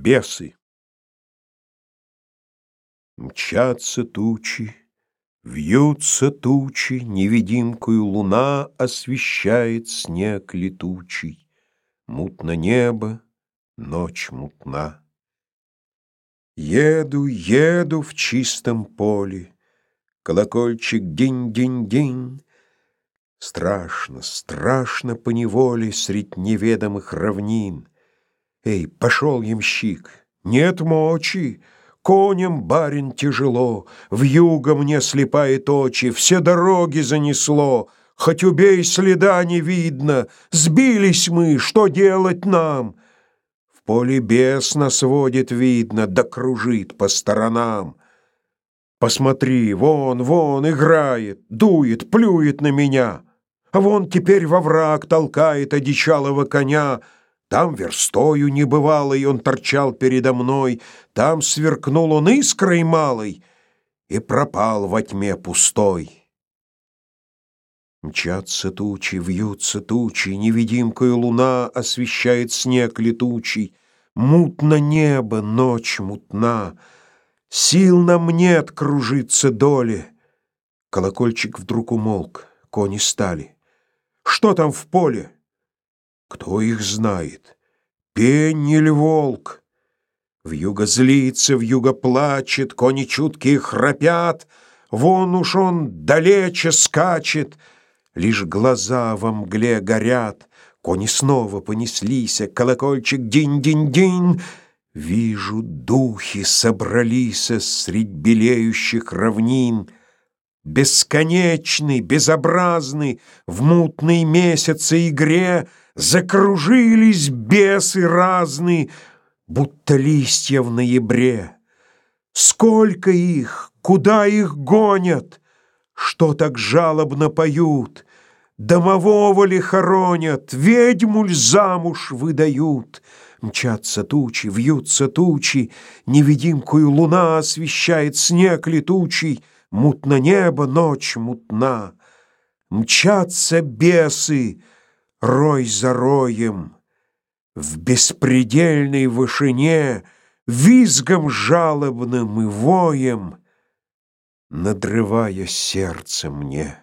Бесы Мчатся тучи, вьются тучи, Невидимкою луна освещает снег летучий. Мутно небо, ночь мутна. Еду, еду в чистом поле, Колокольчик динь-динь-динь. Страшно, страшно по неволе Средь неведомых равнин. Эй, пошел ямщик, нет мочи, Конем, барин, тяжело, в юго мне слепает очи, Все дороги занесло, Хоть убей, следа не видно, Сбились мы, что делать нам? В поле бес нас водит, видно, Да кружит по сторонам. Посмотри, вон, вон играет, Дует, плюет на меня, А вон теперь во враг толкает Одичалого коня — там верстою небывалой он торчал передо мной, Там сверкнул он искрой малой И пропал во тьме пустой. Мчатся тучи, вьются тучи, Невидимкою луна освещает снег летучий, Мутно небо, ночь мутна, Сил нам нет кружиться доли. Колокольчик вдруг умолк, кони стали. Что там в поле? Кто их знает? Пень или волк? Вьюга злится, вьюга плачет, кони чуткие храпят, Вон уж он далече скачет, лишь глаза во мгле горят. Кони снова понеслись, колокольчик динь-динь-динь. Вижу, духи собрались средь белеющих равнин. Бесконечный, безобразный, в мутной месяце игре — Закружились бесы разные, будто листья в ноябре. Сколько их, куда их гонят, что так жалобно поют? Домового ли хоронят, ведьму ль замуж выдают? Мчатся тучи, вьются тучи, Невидимкую луна освещает снег летучий, Мутно небо, ночь мутна. Мчатся бесы, рой за роем, В беспредельной вышине, Визгом жалобным и воем, Надрывая сердце мне.